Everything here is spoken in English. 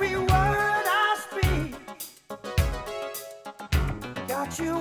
every word I speak. Got you